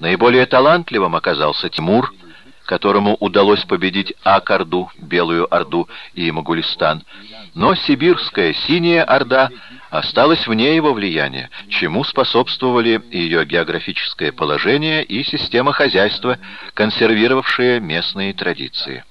Наиболее талантливым оказался Тимур, которому удалось победить Ак-Орду, Белую Орду и Могулистан, но Сибирская Синяя Орда осталась вне его влияния, чему способствовали ее географическое положение и система хозяйства, консервировавшая местные традиции.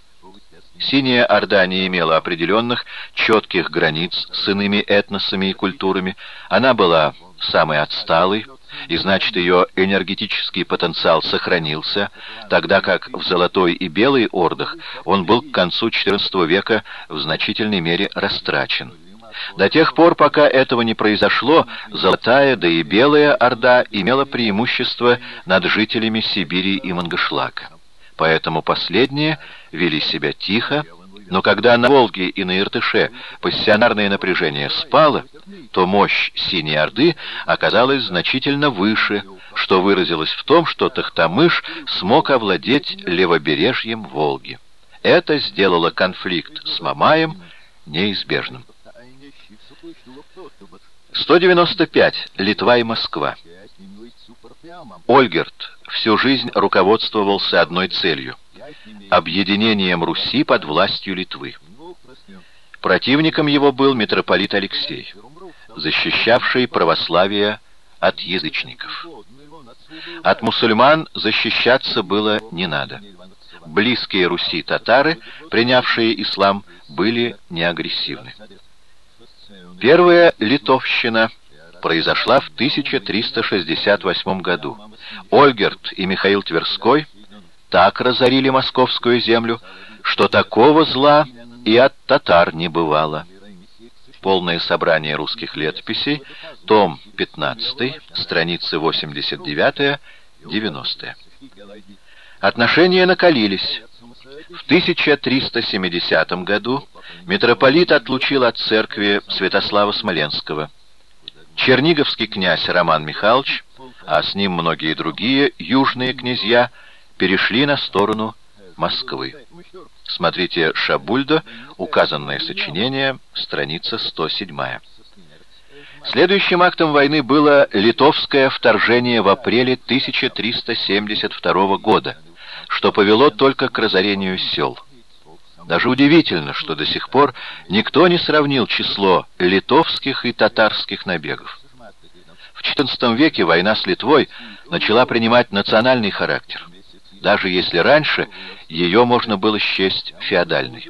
Синяя Орда не имела определенных, четких границ с иными этносами и культурами. Она была самой отсталой, и значит ее энергетический потенциал сохранился, тогда как в Золотой и Белой Ордах он был к концу XIV века в значительной мере растрачен. До тех пор, пока этого не произошло, Золотая, да и Белая Орда имела преимущество над жителями Сибири и Мангышлака. Поэтому последние вели себя тихо, но когда на Волге и на Иртыше пассионарное напряжение спало, то мощь Синей Орды оказалась значительно выше, что выразилось в том, что Тахтамыш смог овладеть левобережьем Волги. Это сделало конфликт с Мамаем неизбежным. 195. Литва и Москва. Ольгерт всю жизнь руководствовался одной целью — объединением Руси под властью Литвы. Противником его был митрополит Алексей, защищавший православие от язычников. От мусульман защищаться было не надо. Близкие Руси татары, принявшие ислам, были неагрессивны. Первая литовщина произошла в 1368 году. Ольгерт и Михаил Тверской так разорили московскую землю, что такого зла и от татар не бывало. Полное собрание русских летописей, том 15, страницы 89-90. Отношения накалились. В 1370 году митрополит отлучил от церкви Святослава Смоленского. Черниговский князь Роман Михайлович, а с ним многие другие южные князья, перешли на сторону Москвы. Смотрите Шабульда, указанное сочинение, страница 107. Следующим актом войны было литовское вторжение в апреле 1372 года, что повело только к разорению сел. Даже удивительно, что до сих пор никто не сравнил число литовских и татарских набегов. В XIV веке война с Литвой начала принимать национальный характер, даже если раньше ее можно было счесть феодальной.